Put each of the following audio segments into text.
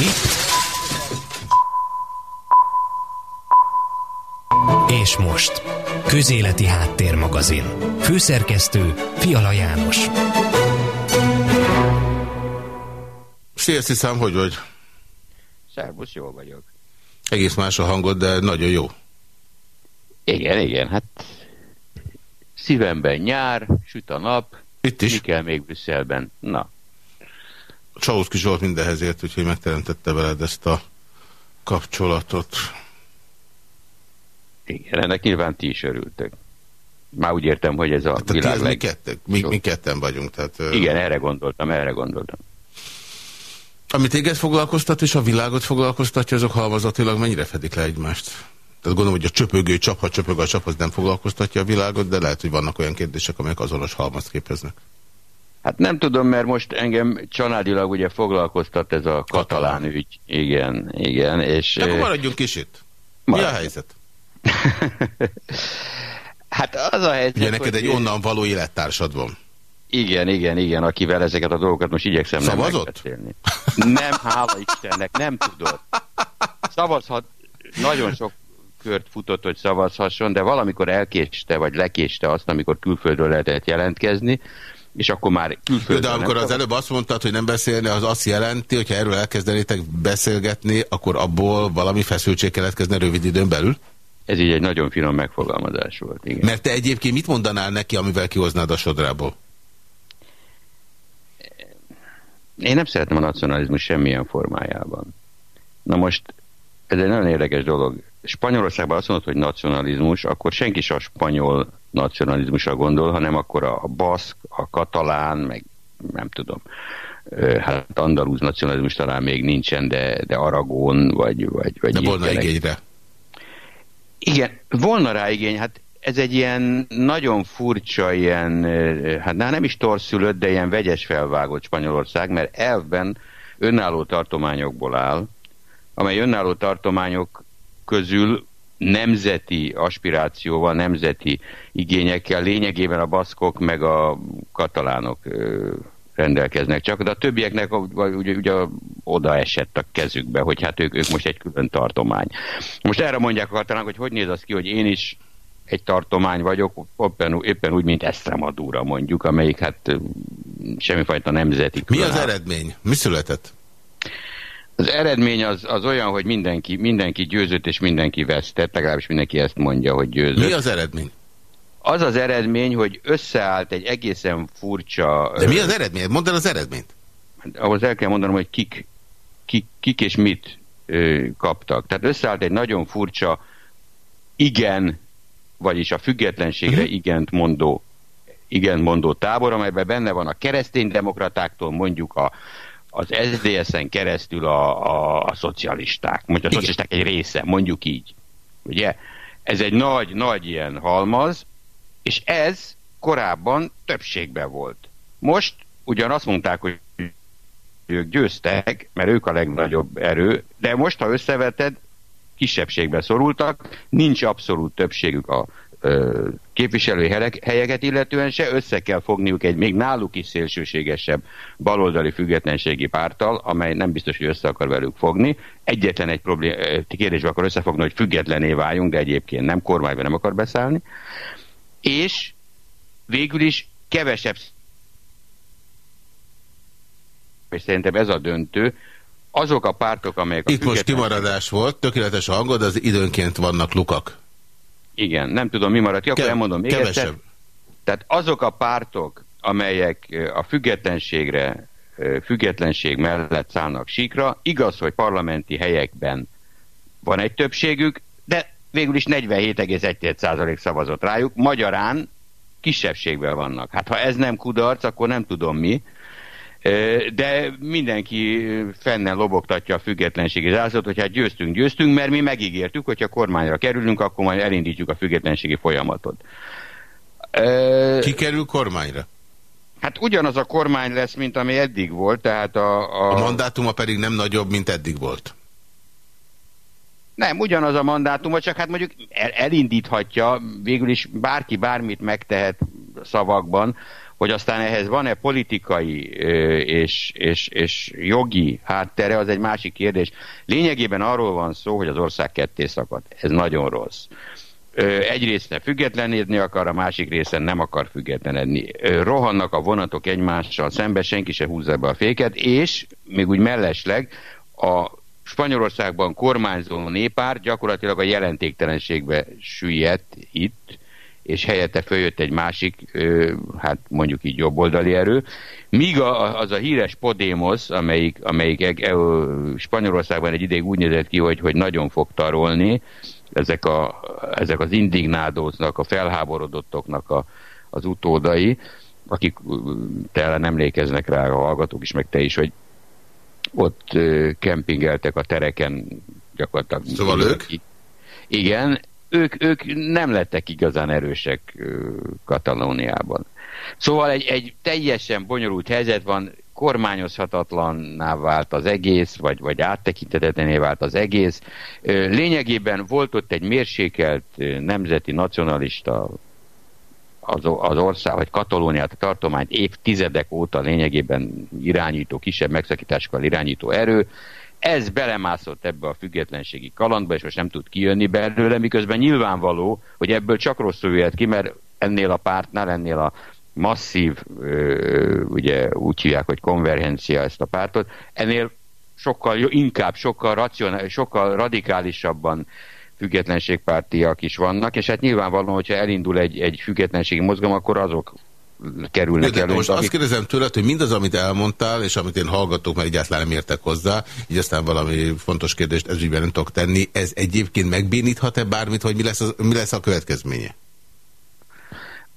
Itt. És most. Közéleti Háttérmagazin. Főszerkesztő Fiala János. Szia, hiszem, hogy vagy? Szervusz, jól vagyok. Egész más a hangod, de nagyon jó. Igen, igen, hát szívemben nyár, süt a nap. Itt is. Mi kell még Brüsszelben? Na. Csauszki Zsolt mindenhez ért, úgyhogy megteremtette veled ezt a kapcsolatot. Igen, ennek nyilván ti is örültök. Már úgy értem, hogy ez a tehát világ ez leg... mi, kettek, mi, mi ketten vagyunk. Tehát, Igen, erre gondoltam, erre gondoltam. Ami téged foglalkoztat és a világot foglalkoztatja, azok halmazatilag mennyire fedik le egymást? Tehát gondolom, hogy a csöpögő csap, ha csöpög a csap, az nem foglalkoztatja a világot, de lehet, hogy vannak olyan kérdések, amelyek azonos halmazt képeznek. Hát nem tudom, mert most engem családilag ugye foglalkoztat ez a katalán ügy. Igen, igen. És, de akkor maradjunk kicsit. Mi a helyzet? hát az a helyzet, Ugye neked egy onnan való élettársad van. Igen, igen, igen, akivel ezeket a dolgokat most igyekszem Szavazott? nem. Nem, hála Istennek, nem tudod. Szavazhat, nagyon sok kört futott, hogy szavazhasson, de valamikor elkéste, vagy lekéste azt, amikor külföldről lehetett jelentkezni, és akkor már külföldről De amikor az előbb azt mondtad, hogy nem beszélni, az azt jelenti, hogyha erről elkezdenétek beszélgetni, akkor abból valami feszültség keletkezne rövid időn belül? Ez így egy nagyon finom megfogalmazás volt, igen. Mert te egyébként mit mondanál neki, amivel kihoznád a sodrából? Én nem szeretem a nacionalizmus semmilyen formájában. Na most, ez egy nagyon érdekes dolog. Spanyolországban azt mondod, hogy nacionalizmus, akkor senki sem a spanyol nacionalizmusra gondol, hanem akkor a baszk, a katalán, meg nem tudom, hát andalúz nacionalizmus talán még nincsen, de, de Aragón, vagy... vagy, vagy de volna igényre. Igen, volna rá igény, hát ez egy ilyen nagyon furcsa, ilyen, hát nem is torszülött, de ilyen vegyes felvágott Spanyolország, mert elvben önálló tartományokból áll, amely önálló tartományok közül nemzeti aspirációval, nemzeti igényekkel, lényegében a baszkok meg a katalánok rendelkeznek csak, de a többieknek ugye, ugye oda esett a kezükbe, hogy hát ők, ők most egy külön tartomány. Most erre mondják a katalánok, hogy hogy néz az ki, hogy én is egy tartomány vagyok, éppen, éppen úgy, mint Esztremadúra mondjuk, amelyik hát semmifajta nemzeti... Mi az eredmény? Mi született? Az eredmény az, az olyan, hogy mindenki, mindenki győzött és mindenki vesztett, legalábbis mindenki ezt mondja, hogy győzött. Mi az eredmény? Az az eredmény, hogy összeállt egy egészen furcsa... De mi az eredmény? Mondd el az eredményt. Ahhoz el kell mondanom, hogy kik, kik, kik és mit ö, kaptak. Tehát összeállt egy nagyon furcsa igen, vagyis a függetlenségre uh-huh. igent mondó igen mondó tábor, amelyben benne van a kereszténydemokratáktól mondjuk a, az SZDSZ-en keresztül a, a, a szocialisták, mondjuk a szocialisták egy része, mondjuk így. Ugye? Ez egy nagy, nagy ilyen halmaz, és ez korábban többségben volt. Most ugyan azt mondták, hogy ők győztek, mert ők a legnagyobb erő, de most, ha összeveted, kisebbségbe szorultak, nincs abszolút többségük a képviselői helyeket illetően se össze kell fogniuk egy még náluk is szélsőségesebb baloldali függetlenségi pártal, amely nem biztos, hogy össze akar velük fogni. Egyetlen egy problém, kérdésbe akar összefogni, hogy függetlené váljunk, de egyébként nem, kormányban nem akar beszállni. És végül is kevesebb és szerintem ez a döntő, azok a pártok, amelyek... Itt most kimaradás volt, tökéletes a hangod, az időnként vannak lukak. Igen, nem tudom, mi maradt ki, akkor Ke elmondom még kevesebb. egyszer. Tehát azok a pártok, amelyek a függetlenségre, függetlenség mellett szállnak síkra, igaz, hogy parlamenti helyekben van egy többségük, de végül is 47,1% szavazott rájuk, magyarán kisebbségben vannak. Hát ha ez nem kudarc, akkor nem tudom mi, de mindenki fennen lobogtatja a függetlenségi zászlót, hogy hát győztünk, győztünk, mert mi megígértük, hogyha kormányra kerülünk, akkor majd elindítjuk a függetlenségi folyamatot. Ki kerül kormányra? Hát ugyanaz a kormány lesz, mint ami eddig volt, tehát a... A, a mandátuma pedig nem nagyobb, mint eddig volt. Nem, ugyanaz a mandátuma, csak hát mondjuk el, elindíthatja, végül is bárki bármit megtehet szavakban, hogy aztán ehhez van-e politikai és, és, és jogi háttere, az egy másik kérdés. Lényegében arról van szó, hogy az ország ketté szakad. Ez nagyon rossz. Egy része függetlenedni akar, a másik része nem akar függetlenedni. Rohannak a vonatok egymással szembe, senki se húzza be a féket, és még úgy mellesleg a Spanyolországban kormányzó népárt gyakorlatilag a jelentéktelenségbe süllyedt itt, és helyette följött egy másik, hát mondjuk így jobboldali erő, míg az a híres Podemos, amelyik, amelyik e, e, Spanyolországban egy ideig úgy nézett ki, hogy, hogy nagyon fog tarolni, ezek, a, ezek az indignádóznak, a felháborodottoknak a, az utódai, akik telen emlékeznek rá, a hallgatók is, meg te is, hogy ott kempingeltek a tereken gyakorlatilag. Szóval ők? Igen, ők, ők nem lettek igazán erősek Katalóniában. Szóval egy, egy teljesen bonyolult helyzet van, kormányozhatatlanná vált az egész, vagy, vagy áttekintetetlené vált az egész. Lényegében volt ott egy mérsékelt nemzeti nacionalista az, az ország, vagy Katalóniát, a tartományt évtizedek óta lényegében irányító, kisebb megszakításokkal irányító erő, ez belemászott ebbe a függetlenségi kalandba, és most nem tud kijönni belőle, miközben nyilvánvaló, hogy ebből csak rosszul jöhet ki, mert ennél a pártnál, ennél a masszív, ugye úgy hívják, hogy konvergencia ezt a pártot, ennél sokkal inkább, sokkal, racionál, sokkal radikálisabban függetlenségpártiak is vannak, és hát nyilvánvalóan, hogyha elindul egy, egy függetlenségi mozgalom, akkor azok kerülnek de, elő. Most akik... azt kérdezem tőled, hogy mindaz, amit elmondtál, és amit én hallgatok, mert egyáltalán nem értek hozzá, így aztán valami fontos kérdést ezügyben nem tudok tenni, ez egyébként megbéníthat-e bármit, hogy mi lesz, az, mi lesz a következménye?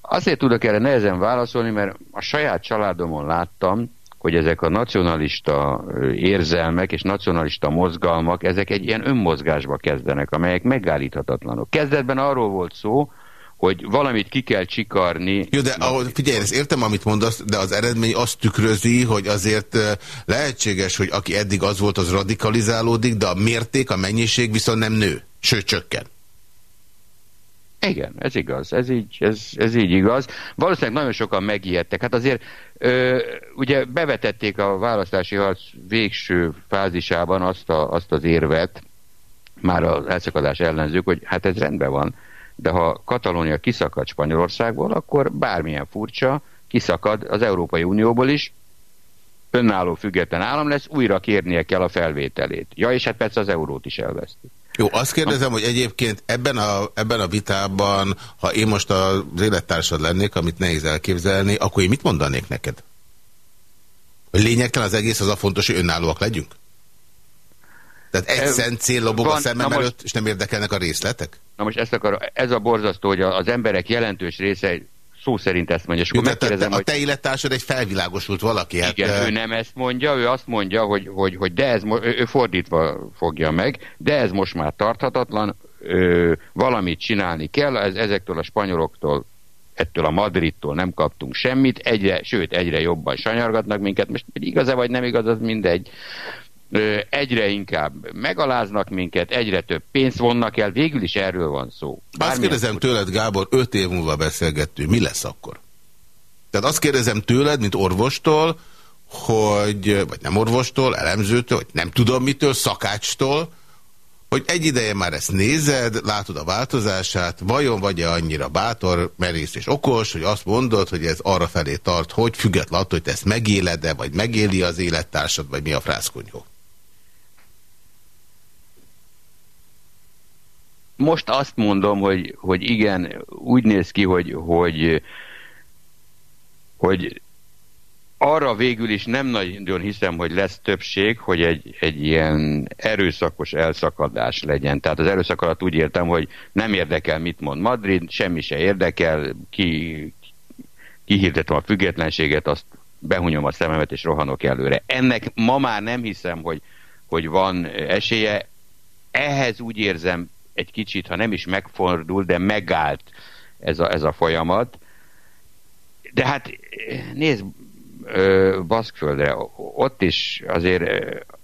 Azért tudok erre nehezen válaszolni, mert a saját családomon láttam, hogy ezek a nacionalista érzelmek és nacionalista mozgalmak, ezek egy ilyen önmozgásba kezdenek, amelyek megállíthatatlanok. Kezdetben arról volt szó, hogy valamit ki kell csikarni. Jó, de ahol, figyelj, ezt értem, amit mondasz, de az eredmény azt tükrözi, hogy azért lehetséges, hogy aki eddig az volt, az radikalizálódik, de a mérték, a mennyiség viszont nem nő, sőt csökken. Igen, ez igaz, ez így, ez, ez így igaz. Valószínűleg nagyon sokan megijedtek. Hát azért ö, ugye bevetették a választási harc végső fázisában azt, a, azt az érvet, már az elszakadás ellenzők, hogy hát ez rendben van, de ha Katalónia kiszakad Spanyolországból, akkor bármilyen furcsa, kiszakad az Európai Unióból is, önálló független állam lesz, újra kérnie kell a felvételét. Ja, és hát persze az eurót is elveszti. Jó, azt kérdezem, hogy egyébként ebben a, ebben a vitában, ha én most az élettársad lennék, amit nehéz elképzelni, akkor én mit mondanék neked? Lényegtelen az egész, az a fontos, hogy önállóak legyünk? Tehát egy szent cél lobog van, a szemem előtt, most, és nem érdekelnek a részletek? Na most ezt akar, ez a borzasztó, hogy az emberek jelentős része szó szerint ezt mondja. És akkor Jó, te, a te élettársad egy felvilágosult valaki. Hát, igen, ő nem ezt mondja, ő azt mondja, hogy, hogy, hogy de ez, ő fordítva fogja meg, de ez most már tarthatatlan, ö, valamit csinálni kell, ez, ezektől a spanyoloktól ettől a Madridtól nem kaptunk semmit, egyre, sőt, egyre jobban sanyargatnak minket, most igaz-e vagy nem igaz, az mindegy egyre inkább megaláznak minket, egyre több pénzt vonnak el, végül is erről van szó. Bármilyen azt kérdezem szó. tőled, Gábor, öt év múlva beszélgettünk, mi lesz akkor? Tehát azt kérdezem tőled, mint orvostól, hogy, vagy nem orvostól, elemzőtől, vagy nem tudom mitől, szakácstól, hogy egy ideje már ezt nézed, látod a változását, vajon vagy-e annyira bátor, merész és okos, hogy azt mondod, hogy ez arra felé tart, hogy független attól, hogy te ezt megéled-e, vagy megéli az élettársad, vagy mi a frászkonyhó? Most azt mondom, hogy, hogy igen, úgy néz ki, hogy, hogy, hogy arra végül is nem nagyon hiszem, hogy lesz többség, hogy egy, egy ilyen erőszakos elszakadás legyen. Tehát az erőszak alatt úgy értem, hogy nem érdekel, mit mond Madrid, semmi se érdekel, ki, kihirdetem a függetlenséget, azt behunyom a szememet és rohanok előre. Ennek ma már nem hiszem, hogy, hogy van esélye. Ehhez úgy érzem, egy kicsit, ha nem is megfordul, de megállt ez a, ez a folyamat. De hát nézd, Baszkföldre, ott is azért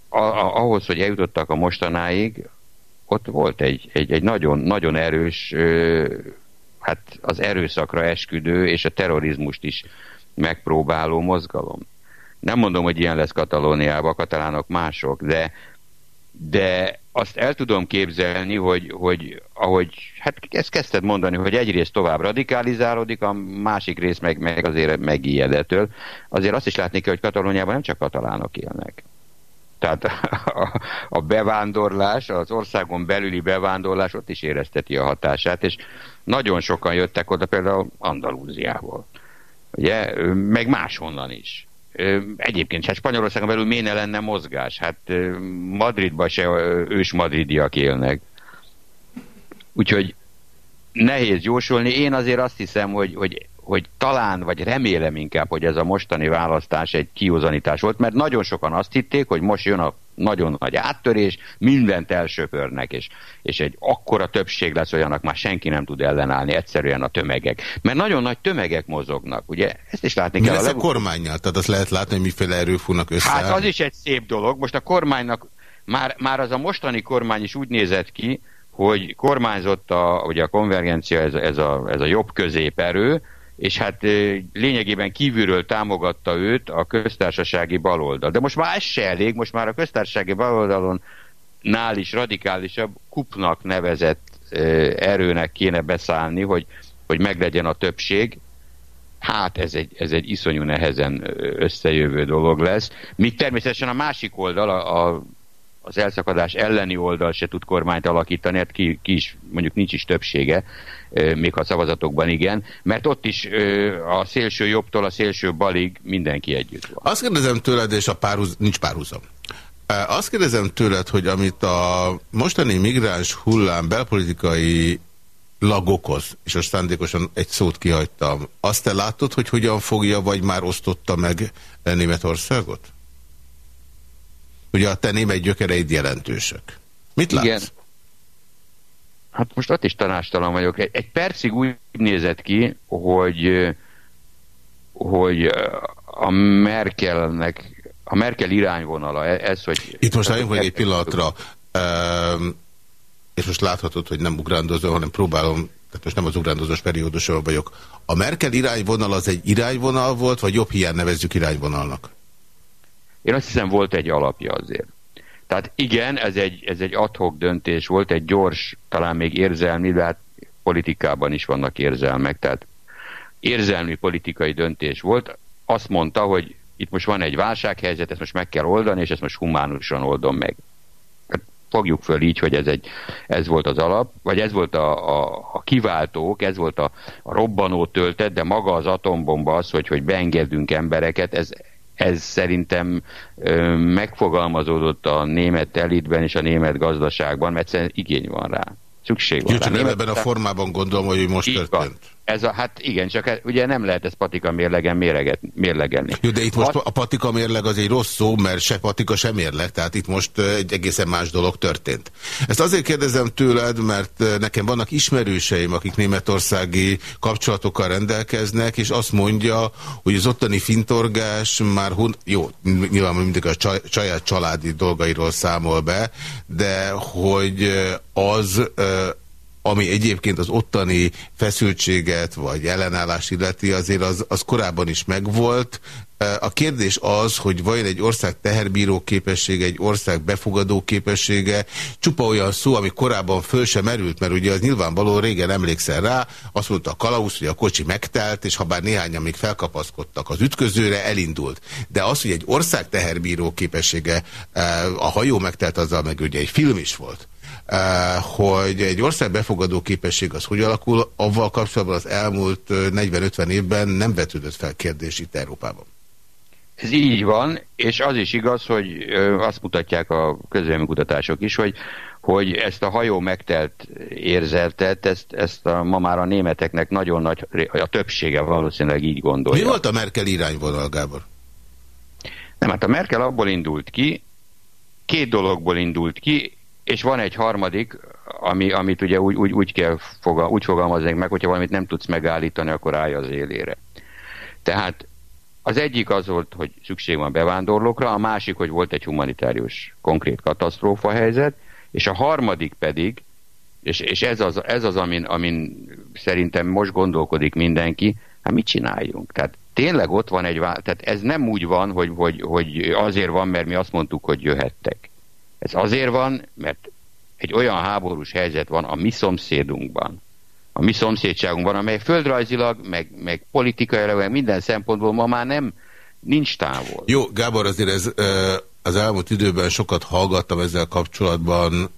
a, a, ahhoz, hogy eljutottak a mostanáig, ott volt egy, egy, egy nagyon, nagyon erős, hát az erőszakra esküdő és a terrorizmust is megpróbáló mozgalom. Nem mondom, hogy ilyen lesz Katalóniában, a katalánok mások, de, de azt el tudom képzelni, hogy, hogy ahogy, hát ezt kezdted mondani, hogy egyrészt tovább radikalizálódik, a másik rész meg, meg azért megijedetől. Azért azt is látni kell, hogy Katalóniában nem csak katalánok élnek. Tehát a, a bevándorlás, az országon belüli bevándorlás ott is érezteti a hatását, és nagyon sokan jöttek oda például Andalúziából, ugye, meg máshonnan is. Egyébként, hát Spanyolországon belül miért ne lenne mozgás? Hát Madridban se ős madridiak élnek. Úgyhogy nehéz jósolni. Én azért azt hiszem, hogy, hogy, hogy talán, vagy remélem inkább, hogy ez a mostani választás egy kiúzanítás volt, mert nagyon sokan azt hitték, hogy most jön a nagyon nagy áttörés, mindent elsöpörnek, és, és egy akkora többség lesz olyanak, már senki nem tud ellenállni, egyszerűen a tömegek. Mert nagyon nagy tömegek mozognak, ugye? Ezt is látni Mi kell. lesz a, a kormányjal? Tehát azt lehet látni, hogy miféle erő fognak össze. Hát az is egy szép dolog. Most a kormánynak, már, már az a mostani kormány is úgy nézett ki, hogy kormányzott a, ugye a konvergencia, ez, ez, a, ez a jobb középerő, és hát lényegében kívülről támogatta őt a köztársasági baloldal. De most már ez se elég, most már a köztársasági baloldalon nál is radikálisabb kupnak nevezett erőnek kéne beszállni, hogy, hogy meglegyen a többség. Hát ez egy, ez egy iszonyú nehezen összejövő dolog lesz. Míg természetesen a másik oldal, a, a az elszakadás elleni oldal se tud kormányt alakítani, hát ki, ki is, mondjuk nincs is többsége, még ha szavazatokban igen, mert ott is a szélső jobbtól a szélső balig mindenki együtt van. Azt kérdezem tőled, és a párhuz, nincs párhuzam. Azt kérdezem tőled, hogy amit a mostani migráns hullám belpolitikai lagokoz, és a szándékosan egy szót kihagytam, azt te látod, hogy hogyan fogja, vagy már osztotta meg Németországot? Ugye a te német gyökereid jelentősek. Mit látsz? Igen. Hát most ott is tanástalan vagyok. Egy, egy percig úgy nézett ki, hogy, hogy a Merkelnek, a Merkel irányvonala, e, ez, hogy... Itt most álljunk meg egy pillanatra, és most láthatod, hogy nem ugrándozom, hanem próbálom, tehát most nem az ugrándozós periódusban vagyok. A Merkel irányvonal az egy irányvonal volt, vagy jobb hiány nevezzük irányvonalnak? Én azt hiszem volt egy alapja azért. Tehát igen, ez egy, ez egy adhok döntés volt, egy gyors, talán még érzelmi, de hát politikában is vannak érzelmek, tehát érzelmi politikai döntés volt. Azt mondta, hogy itt most van egy válsághelyzet, ezt most meg kell oldani, és ezt most humánusan oldom meg. Hát fogjuk föl így, hogy ez, egy, ez volt az alap, vagy ez volt a, a, a kiváltók, ez volt a, a robbanó töltet, de maga az atombomba az, hogy, hogy beengedünk embereket, ez, ez szerintem ö, megfogalmazódott a német elitben és a német gazdaságban, mert egyszerűen igény van rá. Szükség van Jó, rá. ebben a formában gondolom, hogy most történt. Van. Ez a, hát igen, csak e- ugye nem lehet ezt patika mérlegen méreget, mérlegelni. Jó, de itt most a patika mérleg az egy rossz szó, mert se patika, sem mérleg, tehát itt most egy egészen más dolog történt. Ezt azért kérdezem tőled, mert nekem vannak ismerőseim, akik németországi kapcsolatokkal rendelkeznek, és azt mondja, hogy az ottani fintorgás már, hun jó, nyilván mindig a saját családi dolgairól számol be, de hogy az ami egyébként az ottani feszültséget vagy ellenállást illeti, azért az, az korábban is megvolt. A kérdés az, hogy vajon egy ország teherbíró képessége, egy ország befogadó képessége, csupa olyan szó, ami korábban föl sem merült, mert ugye az nyilvánvaló régen emlékszel rá, azt mondta a kalausz, hogy a kocsi megtelt, és ha bár néhányan még felkapaszkodtak az ütközőre, elindult. De az, hogy egy ország teherbíró képessége, a hajó megtelt, azzal meg ugye egy film is volt hogy egy ország befogadó képesség az hogy alakul, avval kapcsolatban az elmúlt 40-50 eh, évben nem vetődött fel kérdés itt Európában. Ez így van, és az is igaz, hogy azt mutatják a kutatások is, hogy, hogy ezt a hajó megtelt érzeltet, ezt, ezt a, ma már a németeknek nagyon nagy, a többsége valószínűleg így gondolja. Mi volt a Merkel irányvonal, Gábor? Nem, hát a Merkel abból indult ki, két dologból indult ki, és van egy harmadik, ami, amit ugye úgy, úgy, úgy kell fogal, úgy fogalmazni meg, hogyha valamit nem tudsz megállítani, akkor állj az élére. Tehát az egyik az volt, hogy szükség van bevándorlókra, a másik, hogy volt egy humanitárius konkrét katasztrófa helyzet, és a harmadik pedig, és, és ez az, ez az amin, amin szerintem most gondolkodik mindenki, hát mit csináljunk? Tehát tényleg ott van egy, tehát ez nem úgy van, hogy, hogy, hogy azért van, mert mi azt mondtuk, hogy jöhettek. Ez azért van, mert egy olyan háborús helyzet van a mi szomszédunkban, a mi szomszédságunkban, amely földrajzilag, meg, meg politikailag, meg minden szempontból ma már nem nincs távol. Jó, Gábor, azért ez az elmúlt időben sokat hallgattam ezzel kapcsolatban,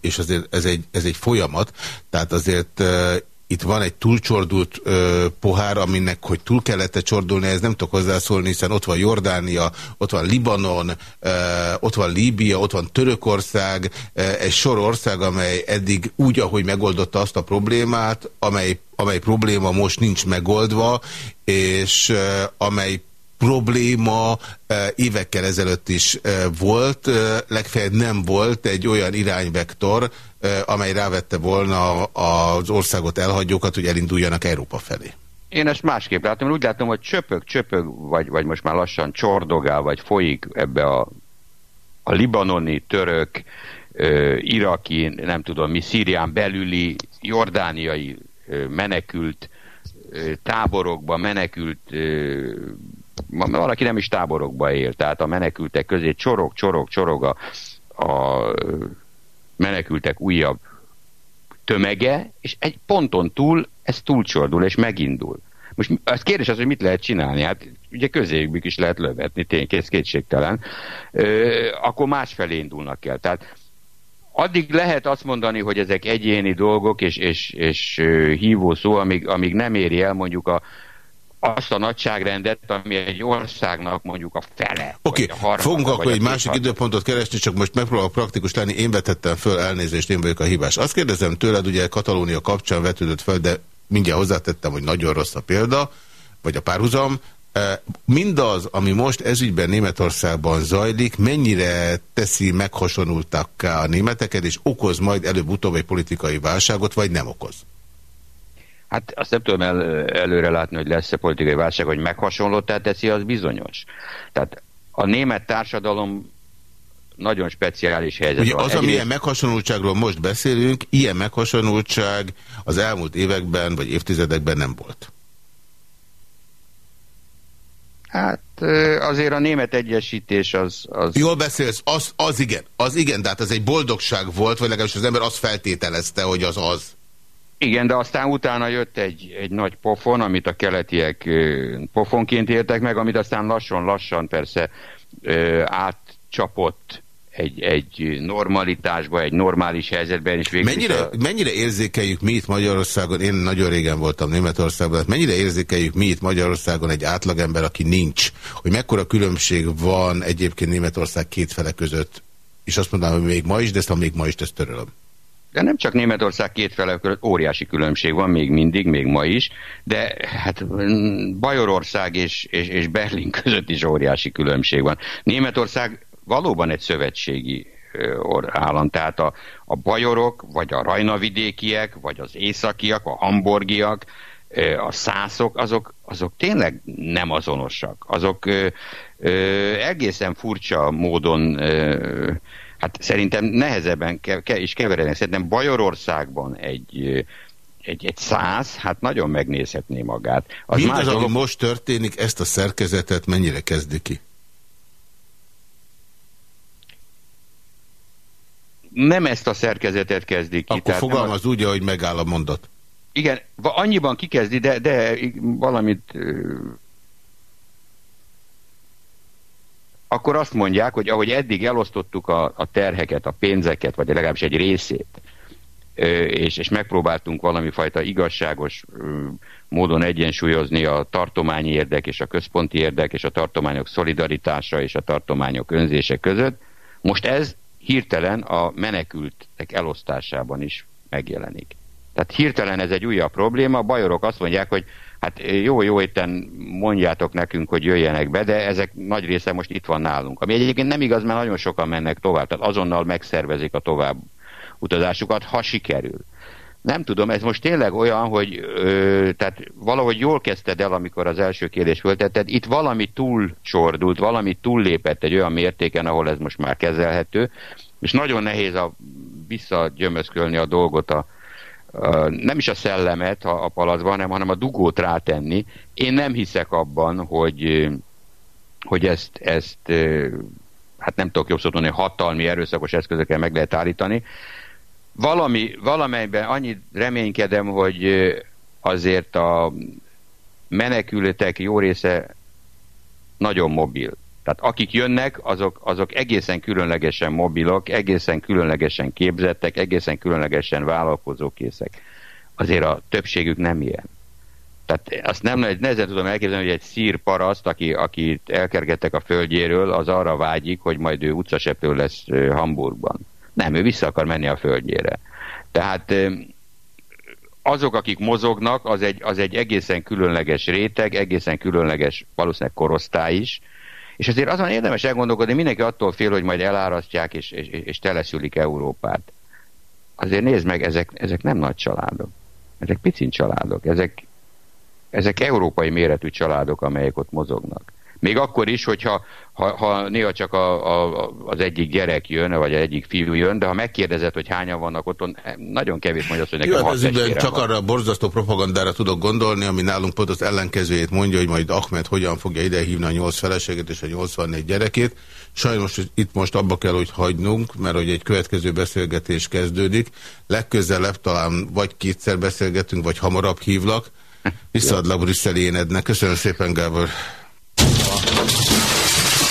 és azért ez egy, ez egy folyamat, tehát azért itt van egy túlcsordult ö, pohár, aminek, hogy túl kellett -e csordulni, ez nem tudok hozzászólni, hiszen ott van Jordánia, ott van Libanon, ö, ott van Líbia, ott van Törökország, ö, egy sor ország, amely eddig úgy, ahogy megoldotta azt a problémát, amely, amely probléma most nincs megoldva, és ö, amely probléma évekkel ezelőtt is volt, legfeljebb nem volt egy olyan irányvektor, amely rávette volna az országot elhagyókat, hogy elinduljanak Európa felé. Én ezt másképp látom, úgy látom, hogy csöpög, csöpög, vagy, vagy most már lassan csordogál, vagy folyik ebbe a, a libanoni, török, iraki, nem tudom mi, Szírián belüli, jordániai menekült táborokba, menekült valaki nem is táborokba él, tehát a menekültek közé csorog, csorog, csorog a, a menekültek újabb tömege, és egy ponton túl ez túlcsordul, és megindul. Most az kérdés az, hogy mit lehet csinálni. Hát ugye közéjükbük is lehet lövetni, tényleg kétségtelen. Ö, akkor másfelé indulnak el. Tehát addig lehet azt mondani, hogy ezek egyéni dolgok, és, és, és hívó szó, amíg, amíg nem éri el mondjuk a, azt a nagyságrendet, ami egy országnak mondjuk a fele. Oké, okay. fogunk akkor egy másik időpontot keresni, csak most megpróbálok praktikus lenni. Én vetettem föl elnézést, én vagyok a hibás. Azt kérdezem tőled, ugye Katalónia kapcsán vetődött föl, de mindjárt hozzátettem, hogy nagyon rossz a példa, vagy a párhuzam. E, mindaz, ami most ezügyben Németországban zajlik, mennyire teszi meghasonultakká a németeket, és okoz majd előbb-utóbb egy politikai válságot, vagy nem okoz? Hát azt nem tudom el, előre látni, hogy lesz-e politikai válság, hogy meghasonlottá teszi, az bizonyos. Tehát a német társadalom nagyon speciális helyzet Ugye az, amilyen meghasonultságról most beszélünk, ilyen meghasonultság az elmúlt években vagy évtizedekben nem volt. Hát azért a német egyesítés az... az... Jól beszélsz, az, az igen, az igen, de hát ez egy boldogság volt, vagy legalábbis az ember azt feltételezte, hogy az az. Igen, de aztán utána jött egy, egy nagy pofon, amit a keletiek pofonként éltek meg, amit aztán lassan-lassan persze átcsapott egy, egy normalitásba, egy normális helyzetben. És mennyire, a... mennyire érzékeljük mi itt Magyarországon, én nagyon régen voltam Németországban, hát mennyire érzékeljük mi itt Magyarországon egy átlagember, aki nincs, hogy mekkora különbség van egyébként Németország két fele között, és azt mondanám, hogy még ma is, de ezt ha még ma is, ezt törölöm. De nem csak Németország két fele között óriási különbség van még mindig, még ma is, de hát Bajorország és, és, és Berlin között is óriási különbség van. Németország valóban egy szövetségi állam, tehát a, a bajorok, vagy a rajnavidékiek, vagy az északiak, a hamburgiak, a szászok, azok, azok tényleg nem azonosak. Azok ö, ö, egészen furcsa módon ö, hát szerintem nehezebben ke, ke, is keverednek. Szerintem Bajorországban egy egy, egy száz, hát nagyon megnézhetné magát. Az Mindaz, más dolog... ami most történik, ezt a szerkezetet mennyire kezdi ki? Nem ezt a szerkezetet kezdi ki. Akkor fogalmaz a... úgy, hogy megáll a mondat. Igen, annyiban kikezdi, de, de valamit akkor azt mondják, hogy ahogy eddig elosztottuk a, a terheket, a pénzeket, vagy legalábbis egy részét, és, és megpróbáltunk valami fajta igazságos módon egyensúlyozni a tartományi érdek és a központi érdek és a tartományok szolidaritása és a tartományok önzése között. Most ez hirtelen a menekültek elosztásában is megjelenik. Tehát hirtelen ez egy újabb probléma. A bajorok azt mondják, hogy hát jó, jó, itten mondjátok nekünk, hogy jöjjenek be, de ezek nagy része most itt van nálunk. Ami egyébként nem igaz, mert nagyon sokan mennek tovább, tehát azonnal megszervezik a tovább utazásukat, ha sikerül. Nem tudom, ez most tényleg olyan, hogy ö, tehát valahogy jól kezdted el, amikor az első kérdés föltetted, itt valami túl csordult, valami túllépett egy olyan mértéken, ahol ez most már kezelhető, és nagyon nehéz a, visszagyömözkölni a dolgot a, nem is a szellemet a, a palacban, hanem a dugót rátenni. Én nem hiszek abban, hogy, hogy ezt, ezt hát nem tudok jobb szót hatalmi, erőszakos eszközökkel meg lehet állítani. Valami, valamelyben annyit reménykedem, hogy azért a menekültek jó része nagyon mobil. Tehát akik jönnek, azok, azok egészen különlegesen mobilok, egészen különlegesen képzettek, egészen különlegesen vállalkozókészek. Azért a többségük nem ilyen. Tehát azt nem nehezen tudom elképzelni, hogy egy szír paraszt, aki, akit elkergettek a földjéről, az arra vágyik, hogy majd ő utcasepő lesz Hamburgban. Nem, ő vissza akar menni a földjére. Tehát azok, akik mozognak, az egy, az egy egészen különleges réteg, egészen különleges valószínűleg korosztály is, és azért azon érdemes elgondolkodni, mindenki attól fél, hogy majd elárasztják és, és, és teleszülik Európát. Azért nézd meg, ezek, ezek nem nagy családok. Ezek picin családok. Ezek, ezek európai méretű családok, amelyek ott mozognak. Még akkor is, hogyha ha, ha néha csak a, a, az egyik gyerek jön, vagy az egyik fiú jön, de ha megkérdezed, hogy hányan vannak otthon, nagyon kevés mondja hogy nekem hát csak van. arra a borzasztó propagandára tudok gondolni, ami nálunk pont az ellenkezőjét mondja, hogy majd Ahmed hogyan fogja idehívni a nyolc feleséget és a 84 gyerekét. Sajnos itt most abba kell, hogy hagynunk, mert hogy egy következő beszélgetés kezdődik. Legközelebb talán vagy kétszer beszélgetünk, vagy hamarabb hívlak. Visszaadlak Brüsszeli énednek. Köszönöm szépen, Gábor.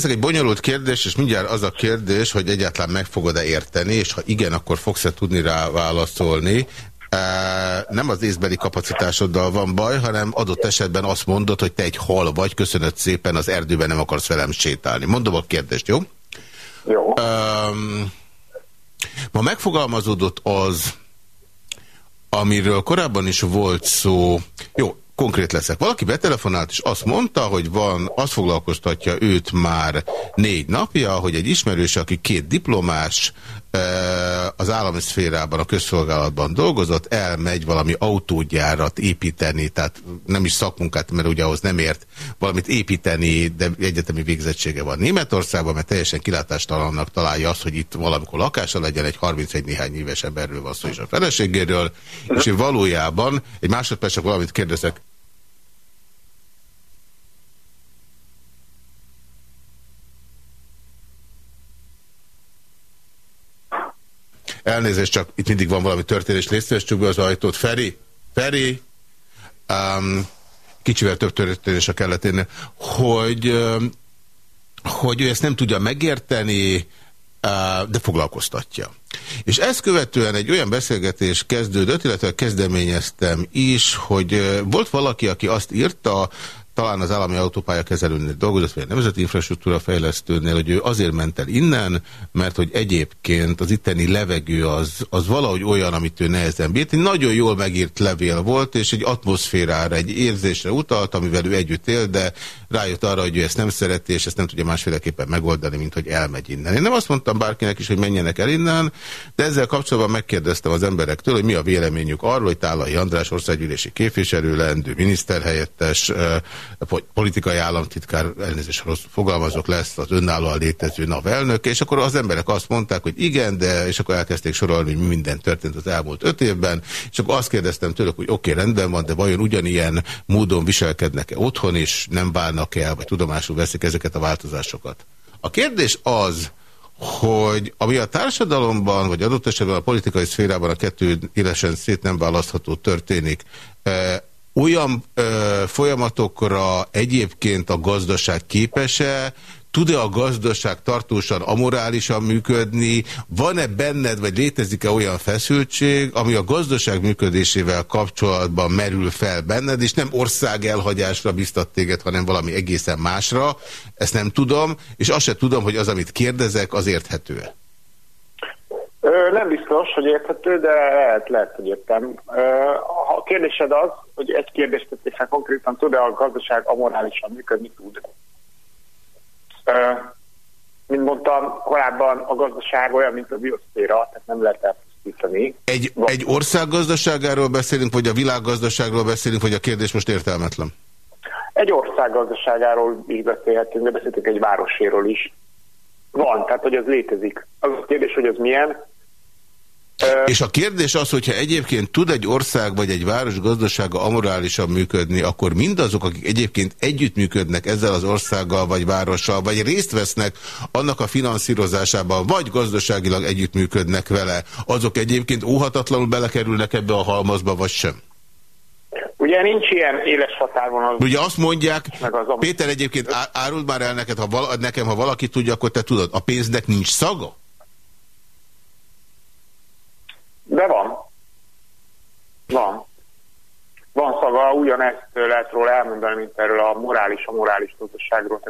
Felteszek egy bonyolult kérdés, és mindjárt az a kérdés, hogy egyáltalán meg fogod-e érteni, és ha igen, akkor fogsz-e tudni rá válaszolni. Nem az észbeli kapacitásoddal van baj, hanem adott esetben azt mondod, hogy te egy hal vagy, köszönöd szépen, az erdőben nem akarsz velem sétálni. Mondom a kérdést, jó? Jó. Um, ma megfogalmazódott az, amiről korábban is volt szó, jó, konkrét leszek. Valaki betelefonált, és azt mondta, hogy van, azt foglalkoztatja őt már négy napja, hogy egy ismerős, aki két diplomás, az állami szférában, a közszolgálatban dolgozott, elmegy valami autógyárat építeni, tehát nem is szakmunkát, mert ugye ahhoz nem ért valamit építeni, de egyetemi végzettsége van Németországban, mert teljesen kilátástalannak találja azt, hogy itt valamikor lakása legyen, egy 31 néhány éves emberről van szó és a feleségéről, és én valójában, egy másodperc csak valamit kérdezek, Elnézést, csak itt mindig van valami történés. Légy be az ajtót. Feri? Feri? Um, kicsivel több történés a kelleténél. Hogy, um, hogy ő ezt nem tudja megérteni, uh, de foglalkoztatja. És ezt követően egy olyan beszélgetés kezdődött, illetve kezdeményeztem is, hogy volt valaki, aki azt írta, talán az állami autópálya kezelőnél dolgozott, vagy a Nemzeti Infrastruktúra Fejlesztőnél, hogy ő azért ment el innen, mert hogy egyébként az itteni levegő az, az valahogy olyan, amit ő nehezen bírt. Egy nagyon jól megírt levél volt, és egy atmoszférára, egy érzésre utalt, amivel ő együtt él, de rájött arra, hogy ő ezt nem szereti, és ezt nem tudja másféleképpen megoldani, mint hogy elmegy innen. Én nem azt mondtam bárkinek is, hogy menjenek el innen, de ezzel kapcsolatban megkérdeztem az emberektől, hogy mi a véleményük arról, hogy Tálai András országgyűlési képviselő, leendő miniszterhelyettes, politikai államtitkár, elnézést rossz fogalmazok, lesz az önállóan létező NAV elnök, és akkor az emberek azt mondták, hogy igen, de, és akkor elkezdték sorolni, hogy mi minden történt az elmúlt öt évben, és akkor azt kérdeztem tőlük, hogy oké, okay, rendben van, de vajon ugyanilyen módon viselkednek-e otthon is, nem válnak el, vagy tudomásul veszik ezeket a változásokat. A kérdés az, hogy ami a társadalomban, vagy adott esetben a politikai szférában a kettő élesen szét nem választható történik, eh, olyan ö, folyamatokra egyébként a gazdaság képes-e, tud-e a gazdaság tartósan amorálisan működni, van-e benned, vagy létezik-e olyan feszültség, ami a gazdaság működésével kapcsolatban merül fel benned, és nem ország elhagyásra biztat téged, hanem valami egészen másra, ezt nem tudom, és azt se tudom, hogy az, amit kérdezek, az érthető-e. Nem biztos, hogy érthető, de lehet, lehet hogy értem. A kérdésed az, hogy egy kérdést tették fel konkrétan, tud-e a gazdaság amorálisan működni? Tud. Mint mondtam, korábban a gazdaság olyan, mint a bioszféra, tehát nem lehet elpusztítani. Egy, egy ország gazdaságáról beszélünk, vagy a világgazdaságról beszélünk, vagy a kérdés most értelmetlen? Egy ország gazdaságáról is beszélhetünk, de beszéltünk egy városéről is. Van, tehát hogy az létezik. Az a kérdés, hogy az milyen, és a kérdés az, hogyha egyébként tud egy ország vagy egy város gazdasága amorálisan működni, akkor mindazok, akik egyébként együttműködnek ezzel az országgal vagy várossal, vagy részt vesznek annak a finanszírozásában, vagy gazdaságilag együttműködnek vele, azok egyébként óhatatlanul belekerülnek ebbe a halmazba, vagy sem? Ugye nincs ilyen éles határvonal. Ugye azt mondják, az Péter egyébként áruld már el neked, ha vala, nekem, ha valaki tudja, akkor te tudod, a pénznek nincs szaga? De van. Van. Van szaga, ugyanezt lehet róla elmondani, mint erről a morális, a morális tudatosságról.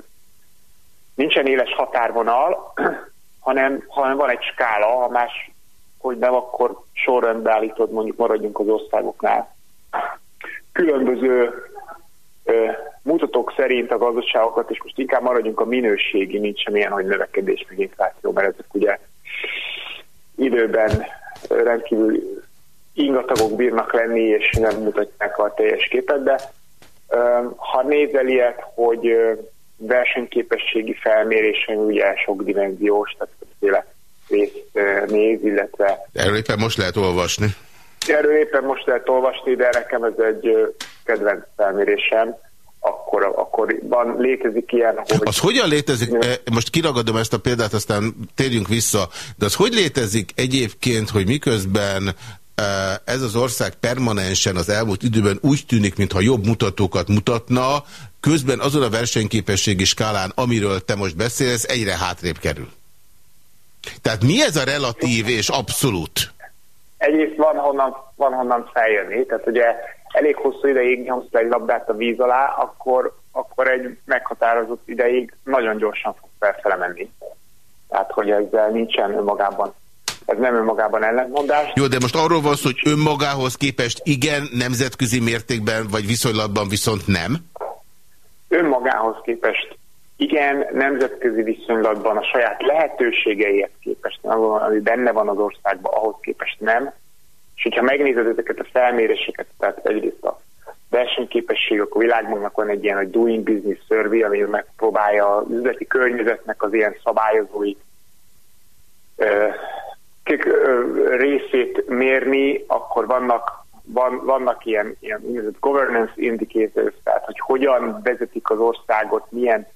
Nincsen éles határvonal, hanem, hanem van egy skála, ha más, hogy nem, akkor sorrendbe állítod, mondjuk maradjunk az országoknál. Különböző ö, mutatók szerint a gazdaságokat, és most inkább maradjunk a minőségi, nincs semmilyen, hogy növekedés, meg infláció, mert ezek ugye időben rendkívül ingatagok bírnak lenni, és nem mutatják a teljes képet, de ha nézel ilyet, hogy versenyképességi felmérésen ugye sok dimenziós, tehát többféle részt néz, illetve... Erről éppen most lehet olvasni. Erről éppen most lehet olvasni, de nekem ez egy kedvenc felmérésem akkor, akkor van, létezik ilyen, hogy... Az hogyan létezik, eh, most kiragadom ezt a példát, aztán térjünk vissza, de az hogy létezik egyébként, hogy miközben eh, ez az ország permanensen az elmúlt időben úgy tűnik, mintha jobb mutatókat mutatna, közben azon a versenyképességi skálán, amiről te most beszélsz, egyre hátrébb kerül. Tehát mi ez a relatív és abszolút? Egyrészt van honnan, van honnan feljönni, tehát ugye elég hosszú ideig nyomsz egy labdát a víz alá, akkor, akkor egy meghatározott ideig nagyon gyorsan fog felfele menni. Tehát, hogy ezzel nincsen önmagában ez nem önmagában ellentmondás. Jó, de most arról van szó, hogy önmagához képest igen, nemzetközi mértékben vagy viszonylatban viszont nem? Önmagához képest igen, nemzetközi viszonylatban a saját lehetőségeihez képest, ami benne van az országban, ahhoz képest nem. És hogyha megnézed ezeket a felméréseket, tehát egyrészt a versenyképesség, akkor világbanknak van egy ilyen, hogy Doing Business Survey, ami megpróbálja az üzleti környezetnek az ilyen szabályozói ö, ö, részét mérni, akkor vannak, van, vannak ilyen, ilyen governance indicators, tehát hogy hogyan vezetik az országot, milyen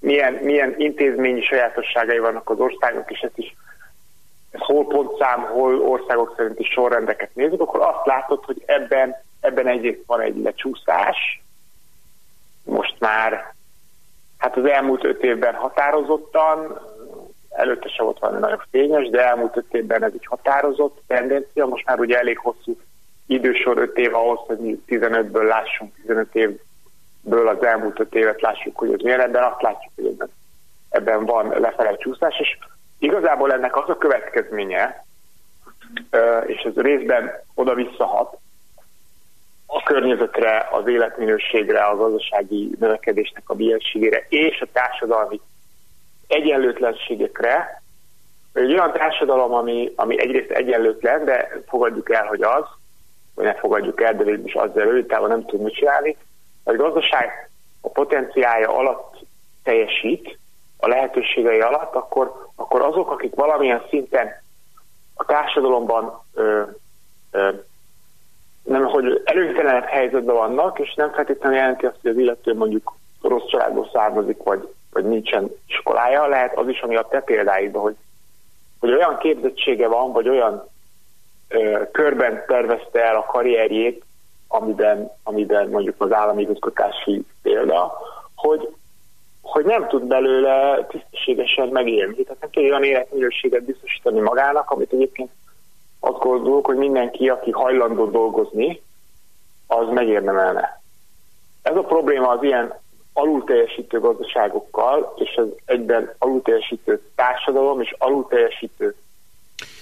milyen, milyen intézményi sajátosságai vannak az országok, és ezt is hol pontszám, hol országok szerinti sorrendeket nézzük, akkor azt látod, hogy ebben, ebben egyrészt van egy lecsúszás, most már hát az elmúlt öt évben határozottan előtte se volt valami nagyon fényes, de elmúlt öt évben ez egy határozott tendencia, most már ugye elég hosszú idősor öt év ahhoz, hogy mi 15-ből lássunk, 15 évből az elmúlt öt évet lássuk, hogy ez milyen, de azt látjuk, hogy ebben, ebben van lefele csúszás, és igazából ennek az a következménye, és ez részben oda-visszahat, a környezetre, az életminőségre, a gazdasági növekedésnek a bíjasségére és a társadalmi egyenlőtlenségekre. Egy olyan társadalom, ami, ami egyrészt egyenlőtlen, de fogadjuk el, hogy az, vagy ne fogadjuk el, de végül is azzal rövidtávon nem tud mit csinálni, a gazdaság a potenciája alatt teljesít, a lehetőségei alatt, akkor, akkor azok, akik valamilyen szinten a társadalomban ö, ö, nem, hogy előnytelenebb helyzetben vannak, és nem feltétlenül jelenti azt, hogy az illető mondjuk rossz családból származik, vagy, vagy nincsen iskolája, lehet az is, ami a te példáidban, hogy, hogy olyan képzettsége van, vagy olyan ö, körben tervezte el a karrierjét, amiben, amiben mondjuk az állami igazgatási példa, hogy, hogy nem tud belőle tisztességesen megélni. Tehát nem tud olyan életminőséget biztosítani magának, amit egyébként azt gondolok, hogy mindenki, aki hajlandó dolgozni, az megérdemelne. Ez a probléma az ilyen alulteljesítő gazdaságokkal, és az egyben alulteljesítő társadalom és alulteljesítő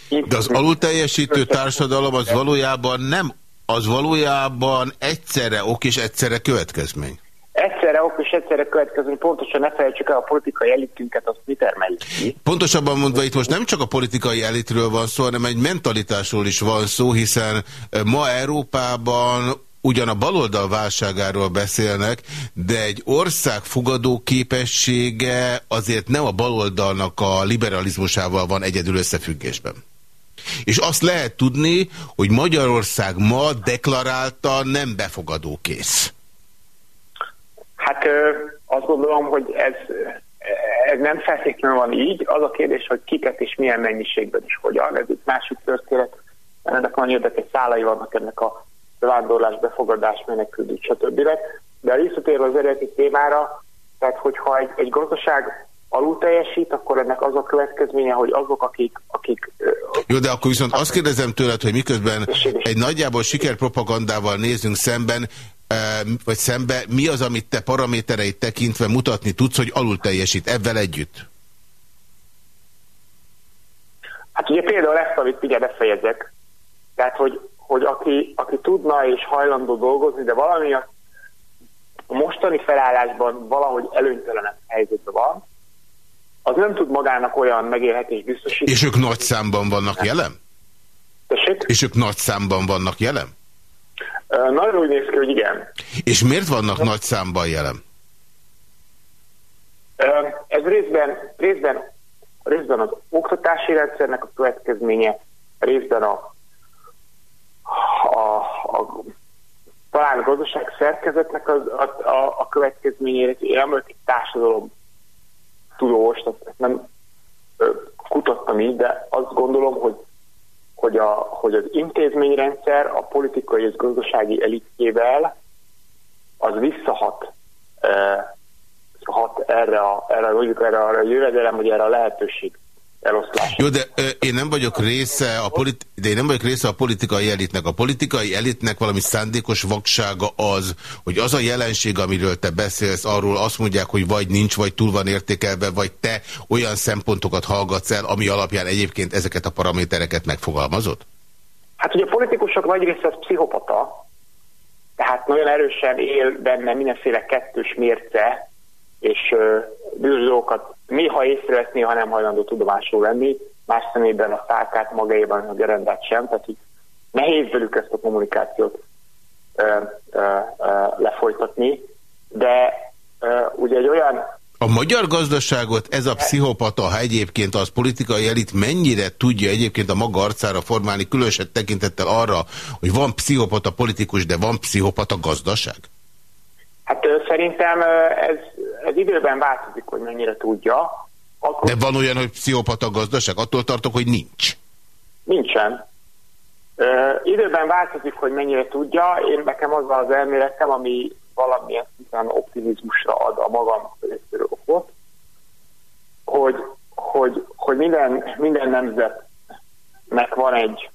de az alulteljesítő társadalom az valójában nem, az valójában egyszerre ok és egyszerre következmény egyszerre ok és egyszerre következő, pontosan ne felejtsük el a politikai elitünket, azt mi termeljük ki. Pontosabban mondva itt most nem csak a politikai elitről van szó, hanem egy mentalitásról is van szó, hiszen eh, ma Európában ugyan a baloldal válságáról beszélnek, de egy ország fogadó képessége azért nem a baloldalnak a liberalizmusával van egyedül összefüggésben. És azt lehet tudni, hogy Magyarország ma deklarálta nem befogadó kész. Hát azt gondolom, hogy ez, ez nem feltétlenül van így. Az a kérdés, hogy kiket és milyen mennyiségben is hogyan. Ez egy másik történet. Ennek van érdekes szálai vannak ennek a bevándorlás, befogadás, menekülés, stb. De visszatérve az eredeti témára, tehát hogyha egy, egy gazdaság alul teljesít, akkor ennek az a következménye, hogy azok, akik... akik Jó, de akkor viszont azt kérdezem tőled, hogy miközben egy nagyjából sikerpropagandával nézünk szemben, vagy szembe, mi az, amit te paramétereit tekintve mutatni tudsz, hogy alul teljesít ebben együtt? Hát ugye például ezt, amit ugye befejezek, tehát, hogy, hogy aki, aki tudna és hajlandó dolgozni, de valami a mostani felállásban valahogy előnytelenebb helyzetben van, az nem tud magának olyan megélhetés biztosítani. És ők nagy számban vannak jelen? Tessék? És ők nagy számban vannak jelen? Nagyon úgy néz ki, hogy igen. És miért vannak nagy számban jelen? Ez részben, részben, részben az oktatási rendszernek a következménye, részben a, a, a talán a gazdaság szerkezetnek a, a, a, a következményére. Én nem vagyok egy társadalom tudós, tehát nem kutattam így, de azt gondolom, hogy hogy, a, hogy az intézményrendszer a politikai és gazdasági elitjével az visszahat hat erre a, erre, mondjuk erre a jövedelem, vagy erre a lehetőség eloszlás. Jó, de ö, én nem vagyok része a politi de én nem vagyok része a politikai elitnek. A politikai elitnek valami szándékos vaksága az, hogy az a jelenség, amiről te beszélsz, arról azt mondják, hogy vagy nincs, vagy túl van értékelve, vagy te olyan szempontokat hallgatsz el, ami alapján egyébként ezeket a paramétereket megfogalmazod? Hát ugye a politikusok nagy része az pszichopata, tehát nagyon erősen él benne mindenféle kettős mérce, és bizonyos dolgokat néha észrevesz, néha nem hajlandó tudomásul venni, más szemében a szálkát, magáében a gerendát sem, tehát így nehéz velük ezt a kommunikációt ö, ö, ö, lefolytatni, de ö, ugye egy olyan a magyar gazdaságot ez a pszichopata, ha egyébként az politikai elit mennyire tudja egyébként a maga arcára formálni, különösen tekintettel arra, hogy van pszichopata politikus, de van pszichopata gazdaság? Hát szerintem ez, ez időben változik, hogy mennyire tudja. Akkor... De van olyan, hogy pszichopata gazdaság? Attól tartok, hogy nincs. Nincsen. Ö, időben változik, hogy mennyire tudja. Én nekem az az elméletem, ami valamilyen szinten optimizmusra ad a magam részéről okot, hogy, hogy, hogy minden, minden nemzetnek van egy,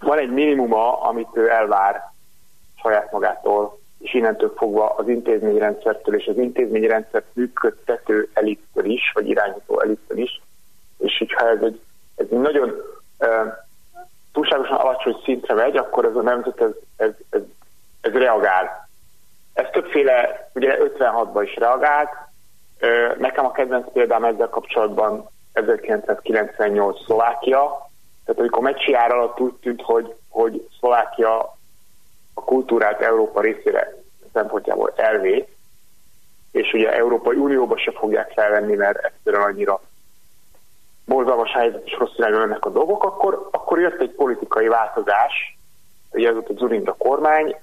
van egy minimuma, amit ő elvár saját magától, és innentől fogva az intézményrendszertől és az intézményrendszert működtető elittől is, vagy irányító elittől is, és hogyha ez egy, ez egy nagyon uh, túlságosan alacsony szintre megy, akkor ez a nemzet ez, ez, ez, ez reagál. Ez többféle, ugye 56-ban is reagált, Nekem a kedvenc példám ezzel kapcsolatban 1998 Szlovákia, tehát amikor Mecsiár alatt úgy tűnt, hogy, hogy Szlovákia a kultúrát Európa részére szempontjából elvét, és ugye Európai Unióba se fogják felvenni, mert egyszerűen annyira borzalmas helyzet és rossz irányba mennek a dolgok, akkor, akkor jött egy politikai változás, ugye ez volt a Zurinda kormány,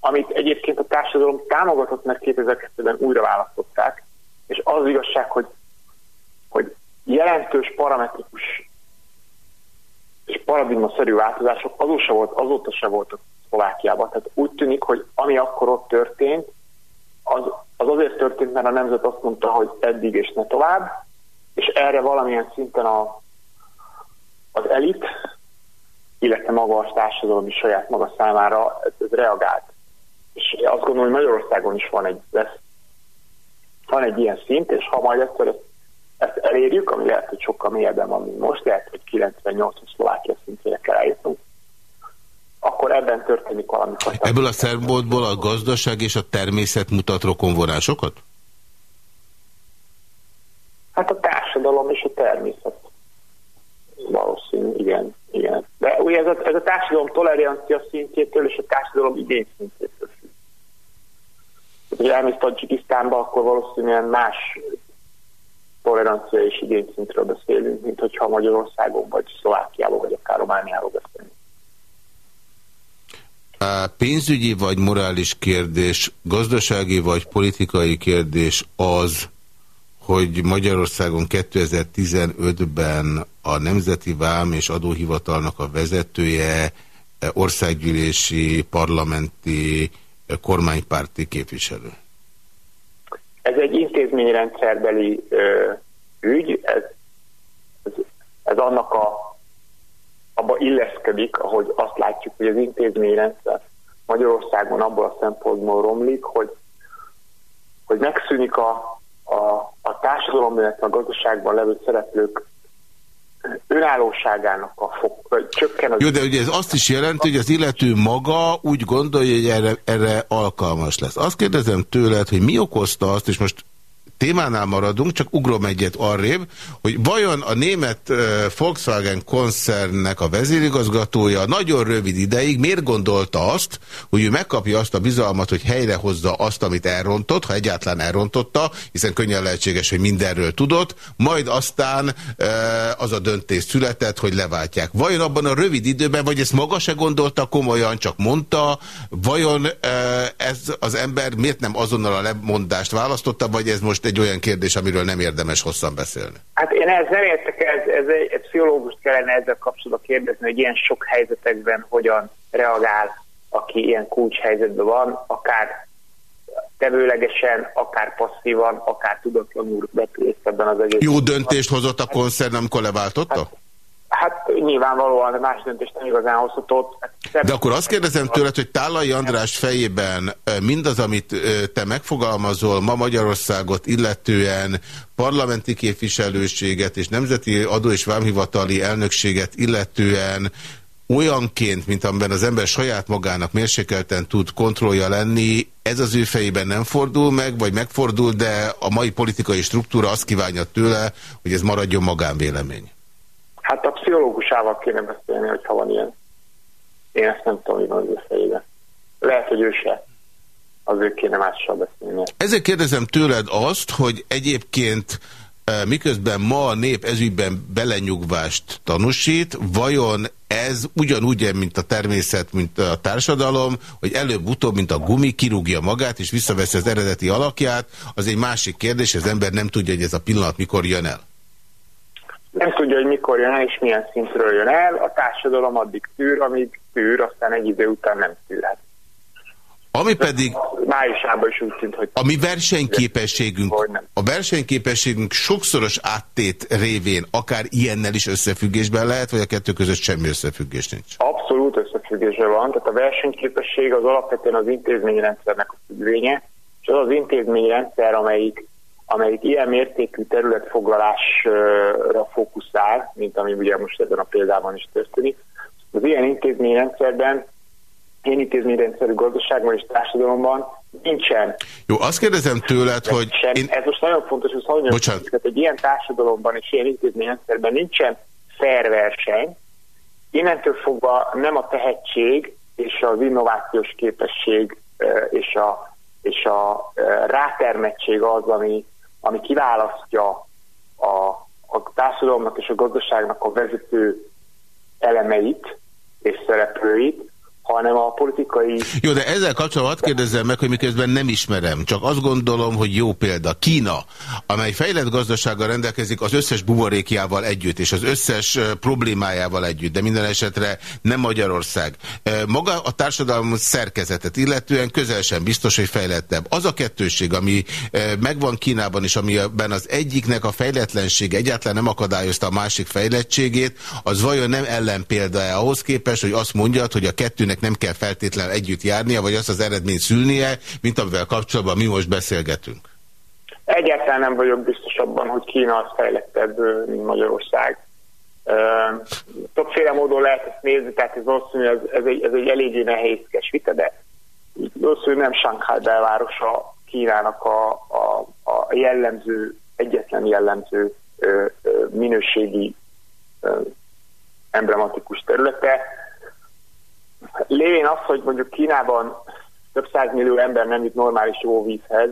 amit egyébként a társadalom támogatott, mert 2002-ben újra választották, és az igazság, hogy, hogy jelentős parametrikus és paradigmaszerű változások azóta se, volt, azóta se voltak Szlovákiában. Tehát úgy tűnik, hogy ami akkor ott történt, az, az azért történt, mert a nemzet azt mondta, hogy eddig és ne tovább, és erre valamilyen szinten a, az elit, illetve maga a társadalom is saját maga számára ez, ez reagált. És azt gondolom, hogy Magyarországon is van egy, lesz van egy ilyen szint, és ha majd ezt, ezt elérjük, ami lehet, hogy sokkal mélyebben van, mint most, lehet, hogy 98-as Szlovákia szintjére kell eljutnunk, akkor ebben történik valami. Ebből a szempontból a gazdaság és a természet mutat rokonvonásokat? Hát a társadalom és a természet. Valószínű, igen. igen. De ugye ez a, ez a társadalom tolerancia szintjétől és a társadalom igény szintjétől hogy elmész Tajikisztánba, akkor valószínűen más tolerancia és igényszintről beszélünk, mint hogyha Magyarországon, vagy Szlovákiából, vagy akár Romániáról beszélünk. A pénzügyi vagy morális kérdés, gazdasági vagy politikai kérdés az, hogy Magyarországon 2015-ben a Nemzeti Vám és Adóhivatalnak a vezetője országgyűlési parlamenti kormánypárti képviselő? Ez egy intézményrendszerbeli ö, ügy, ez, ez, ez annak a, abba illeszkedik, ahogy azt látjuk, hogy az intézményrendszer Magyarországon abból a szempontból romlik, hogy, hogy megszűnik a, a, a társadalom, illetve a gazdaságban levő szereplők önállóságának a fok, vagy csökken az... Jó, de ugye ez azt is jelenti, hogy az illető maga úgy gondolja, hogy erre, erre alkalmas lesz. Azt kérdezem tőled, hogy mi okozta azt, és most témánál maradunk, csak ugrom egyet arrébb, hogy vajon a német Volkswagen koncernnek a vezérigazgatója nagyon rövid ideig miért gondolta azt, hogy ő megkapja azt a bizalmat, hogy helyrehozza azt, amit elrontott, ha egyáltalán elrontotta, hiszen könnyen lehetséges, hogy mindenről tudott, majd aztán az a döntés született, hogy leváltják. Vajon abban a rövid időben, vagy ezt maga se gondolta komolyan, csak mondta, vajon ez az ember miért nem azonnal a lemondást választotta, vagy ez most egy olyan kérdés, amiről nem érdemes hosszan beszélni. Hát én ez nem értek, ez, ez egy, egy pszichológust kellene ezzel kapcsolatban kérdezni, hogy ilyen sok helyzetekben hogyan reagál, aki ilyen kulcshelyzetben van, akár tevőlegesen, akár passzívan, akár tudatlanul vett részt ebben az egész. Jó döntést hozott a koncern, amikor leváltotta? Hát, Hát nyilvánvalóan más döntést nem igazán hozhatott. De akkor azt kérdezem tőled, hogy Tálai András fejében mindaz, amit te megfogalmazol ma Magyarországot illetően parlamenti képviselőséget és nemzeti adó- és vámhivatali elnökséget illetően olyanként, mint amiben az ember saját magának mérsékelten tud kontrollja lenni, ez az ő fejében nem fordul meg, vagy megfordul, de a mai politikai struktúra azt kívánja tőle, hogy ez maradjon magánvélemény. Pszichológusával kéne beszélni, hogyha van ilyen. Én ezt nem tudom, hogy van az fejében. Lehet, hogy ő se. Az ő kéne mással beszélni. Ezért kérdezem tőled azt, hogy egyébként e, miközben ma a nép ezügyben belenyugvást tanúsít, vajon ez ugyanúgy, mint a természet, mint a társadalom, hogy előbb-utóbb, mint a gumi, kirúgja magát, és visszaveszi az eredeti alakját, az egy másik kérdés, az ember nem tudja, hogy ez a pillanat mikor jön el nem tudja, hogy mikor jön el és milyen szintről jön el. A társadalom addig tűr, amíg tűr, aztán egy idő után nem tűrhet. Ami pedig... Májusában is úgy tűnt, hogy... A mi versenyképességünk, a versenyképességünk sokszoros áttét révén akár ilyennel is összefüggésben lehet, vagy a kettő között semmi összefüggés nincs? Abszolút összefüggésben van. Tehát a versenyképesség az alapvetően az intézményrendszernek a függvénye, és az az intézményrendszer, amelyik, amelyik ilyen mértékű területfoglalásra fókuszál, mint ami ugye most ebben a példában is történik, az ilyen intézményrendszerben ilyen intézményrendszerű gazdaságban és társadalomban nincsen. Jó, azt kérdezem tőled, hogy... Én... Ez most nagyon fontos, hogy Bocsánat. hogy egy ilyen társadalomban és ilyen intézményrendszerben nincsen fair verseny, innentől fogva nem a tehetség és az innovációs képesség és a, és a rátermettség az, ami, ami kiválasztja a, a társadalomnak és a gazdaságnak a vezető elemeit és szereplőit, hanem a politikai... Jó, de ezzel kapcsolatban hadd kérdezzem meg, hogy miközben nem ismerem, csak azt gondolom, hogy jó példa. Kína, amely fejlett gazdasággal rendelkezik az összes buborékjával együtt, és az összes problémájával együtt, de minden esetre nem Magyarország. Maga a társadalom szerkezetet illetően közel sem biztos, hogy fejlettebb. Az a kettőség, ami megvan Kínában, és amiben az egyiknek a fejletlensége egyáltalán nem akadályozta a másik fejlettségét, az vajon nem ellenpélda-e ahhoz képest, hogy azt mondjad, hogy a kettőnek nem kell feltétlenül együtt járnia, vagy azt az eredményt szülnie, mint amivel kapcsolatban mi most beszélgetünk? Egyáltalán nem vagyok biztos abban, hogy Kína az fejlettebb, mint Magyarország. Többféle módon lehet ezt nézni, tehát ez valószínű, ez, ez, egy, ez egy eléggé nehézkes vita, de valószínű nem Shanghai belvárosa Kínának a, a, a jellemző, egyetlen jellemző minőségi emblematikus területe. Lévén az, hogy mondjuk Kínában több millió ember nem jut normális jóvízhez,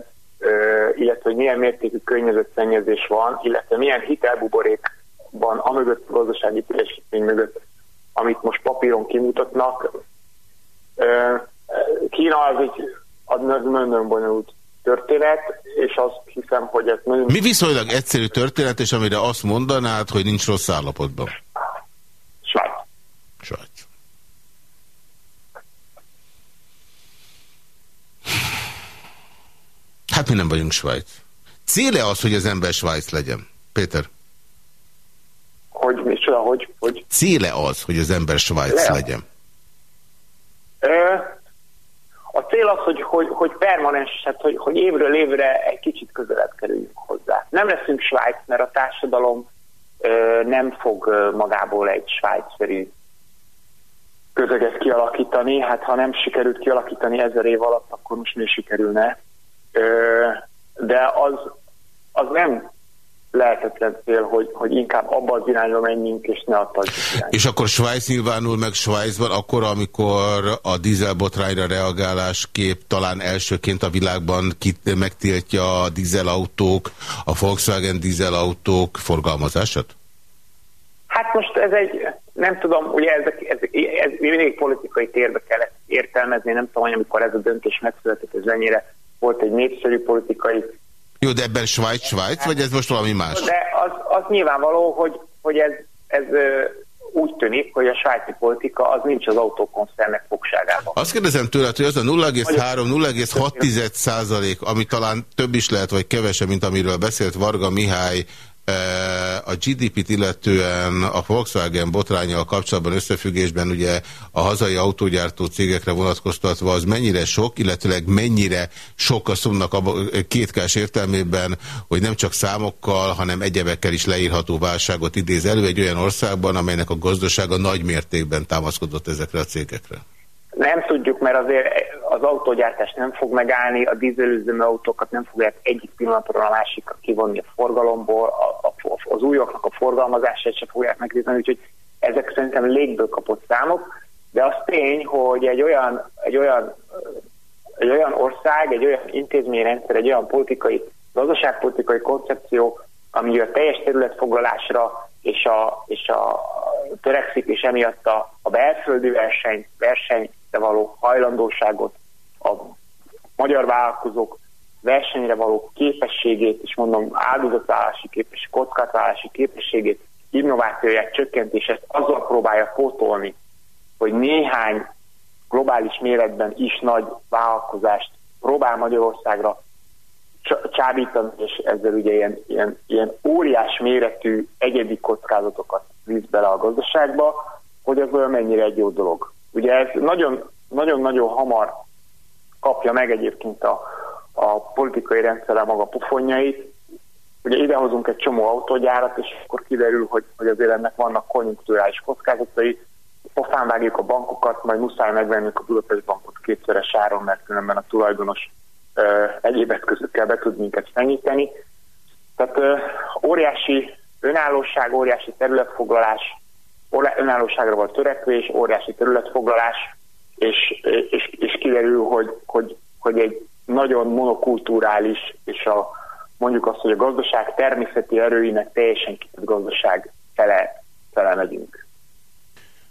illetve hogy milyen mértékű környezetszennyezés van, illetve milyen hitelbuborék van a mögött a gazdasági teljesítmény mögött, amit most papíron kimutatnak. Kína az egy az nagyon bonyolult történet, és azt hiszem, hogy ez nagyon... Mi viszonylag egyszerű történet, és amire azt mondanád, hogy nincs rossz állapotban? Svájc. Svájc. Hát mi nem vagyunk Svájc. Céle az, hogy az ember Svájc legyen? Péter? Hogy, micsoda, hogy, hogy? Céle az, hogy az ember Svájc Le. legyen? A cél az, hogy, hogy, hogy permanens, hát, hogy, hogy évről évre egy kicsit közelebb kerüljünk hozzá. Nem leszünk Svájc, mert a társadalom ö, nem fog magából egy svájcszerű közeget kialakítani. Hát ha nem sikerült kialakítani ezer év alatt, akkor most mi sikerülne de az, az nem lehetetlen cél, hogy, hogy inkább abba az irányba menjünk, és ne a irányba. És akkor Svájc nyilvánul meg Svájcban, akkor, amikor a dízelbotrányra reagálásképp talán elsőként a világban kit megtiltja a dízelautók, a Volkswagen dízelautók forgalmazását? Hát most ez egy, nem tudom, ugye ez, ez, ez mindig politikai térbe kellett értelmezni, nem tudom, hogy amikor ez a döntés megszületett, ez ennyire volt egy népszerű politikai... Jó, de ebben Svájc, Svájc, vagy ez most valami más? De az, az nyilvánvaló, hogy, hogy ez, ez úgy tűnik, hogy a svájci politika az nincs az autókoncernek fogságában. Azt kérdezem tőled, hogy az a 0,3-0,6 százalék, ami talán több is lehet, vagy kevesebb, mint amiről beszélt Varga Mihály a GDP-t illetően a Volkswagen botrányjal kapcsolatban összefüggésben ugye a hazai autógyártó cégekre vonatkoztatva az mennyire sok, illetőleg mennyire sok a szomnak a kétkás értelmében, hogy nem csak számokkal, hanem egyebekkel is leírható válságot idéz elő egy olyan országban, amelynek a gazdasága nagy mértékben támaszkodott ezekre a cégekre. Nem tudjuk, mert azért az autógyártás nem fog megállni, a dízelüzemű autókat nem fogják egyik pillanatról a másikra kivonni a forgalomból, a, a, az újaknak a forgalmazását se fogják megnézni, úgyhogy ezek szerintem légből kapott számok, de az tény, hogy egy olyan, egy olyan, egy olyan ország, egy olyan intézményrendszer, egy olyan politikai, gazdaságpolitikai koncepció, ami a teljes területfoglalásra és a, és a törekszik, és emiatt a, a belföldi verseny, versenyre való hajlandóságot, a magyar vállalkozók versenyre való képességét, és mondom áldozatvállalási képesség, kockázatvállalási képességét, innovációját, csökkentését azzal próbálja pótolni, hogy néhány globális méretben is nagy vállalkozást próbál Magyarországra csábítani, és ezzel ugye ilyen, ilyen, ilyen óriás méretű egyedi kockázatokat visz bele a gazdaságba, hogy az olyan mennyire egy jó dolog. Ugye ez nagyon-nagyon hamar kapja meg egyébként a, a politikai rendszerre maga pufonjait. Ugye idehozunk egy csomó autógyárat, és akkor kiderül, hogy, hogy azért ennek vannak konjunkturális kockázatai, pofán vágjuk a bankokat, majd muszáj megvennünk a Budapest bankot kétszeres áron, mert különben a tulajdonos egyéb eszközökkel be tud minket fenyíteni. Tehát óriási önállóság, óriási területfoglalás, önállóságra volt törekvés, óriási területfoglalás, és, és, és kiderül, hogy, hogy, hogy egy nagyon monokulturális, és a, mondjuk azt, hogy a gazdaság természeti erőinek teljesen kitett gazdaság fele, fele megyünk.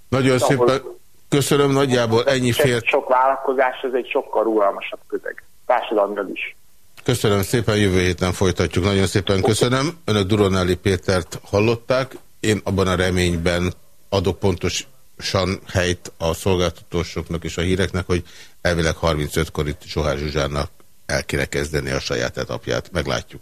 Nagyon szépen köszönöm, nagyjából ennyi fél. Sok vállalkozás, ez egy sokkal rugalmasabb közeg társadalmilag is. Köszönöm szépen, jövő héten folytatjuk. Nagyon szépen köszönöm. Önök Duronelli Pétert hallották. Én abban a reményben adok pontosan helyt a szolgáltatósoknak és a híreknek, hogy elvileg 35-kor itt Sohár Zsuzsának el kéne kezdeni a saját etapját. Meglátjuk.